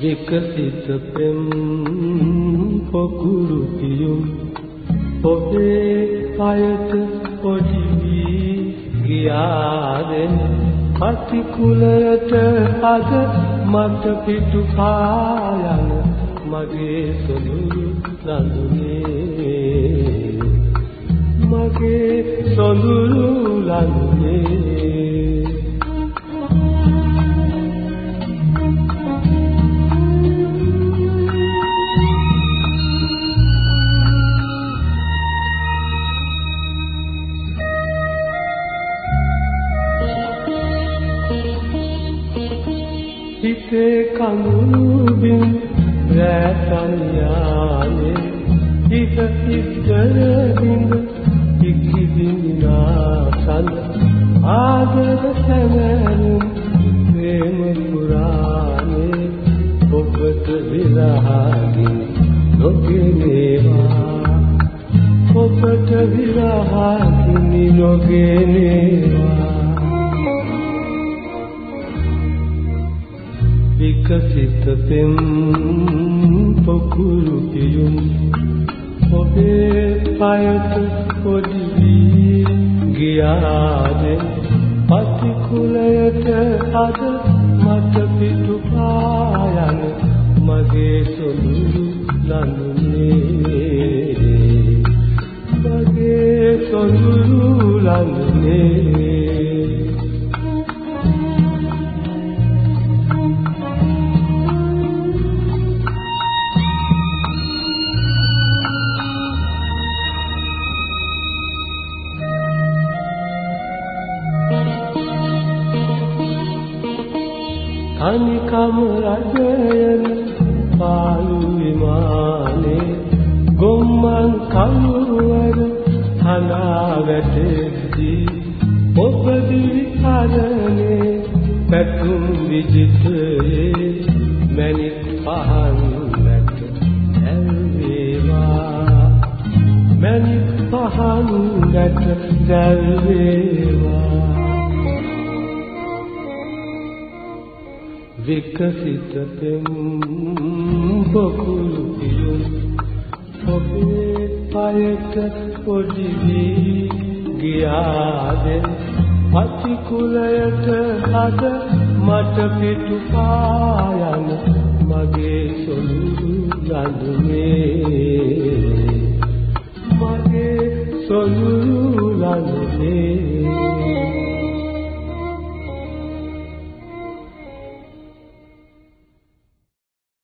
විකසිත පෙම් පොකුරු පියුම්. ඔබේ අයත පොඩි වී ගියාදෙන්. අතිකුලයට අද මට පිටු පායන මගේ සොඳුරු ලඳුනේ මගේ සොඳුරු ලඳුනේ හිතේ කඳුබින් රැතන්යානේ හිත ඉස්තර බින්ද ඉක්කිදිනා සඳ ආදර සැමරුම් ප්‍රේම පුරානේ ඔබට විරහගින් නොගෙනේවා. ඔබට විරහගින් නොගෙනේවා. විකසිත පෙම් පොකුරු පියුම්. ඔබේ පයට පොඩි වී ගියාද? පතිකුලයට අද මට පිටු පායන මගේ සොඳුරු ලනුනේ. මගේ සොඳුරු ලනුනේ. තනිකම රජයන පාළු විමානේ ගොම්මන් කළුවර හනා වැටෙද්දී ඔබ දිවි හරනේ පැතුම් විජිතයේ මැණික් පහන් වැට ඇල්වේවා මැණික් පහන් වැට දැල්වේවා. විකසිත පෙම් බකුළු පියුම් ඔබේ පයට පොඩි වී ගියාද? පතිකුලයට අද මට පිටු පායන මගේ සොඳුරු ලඳුනේ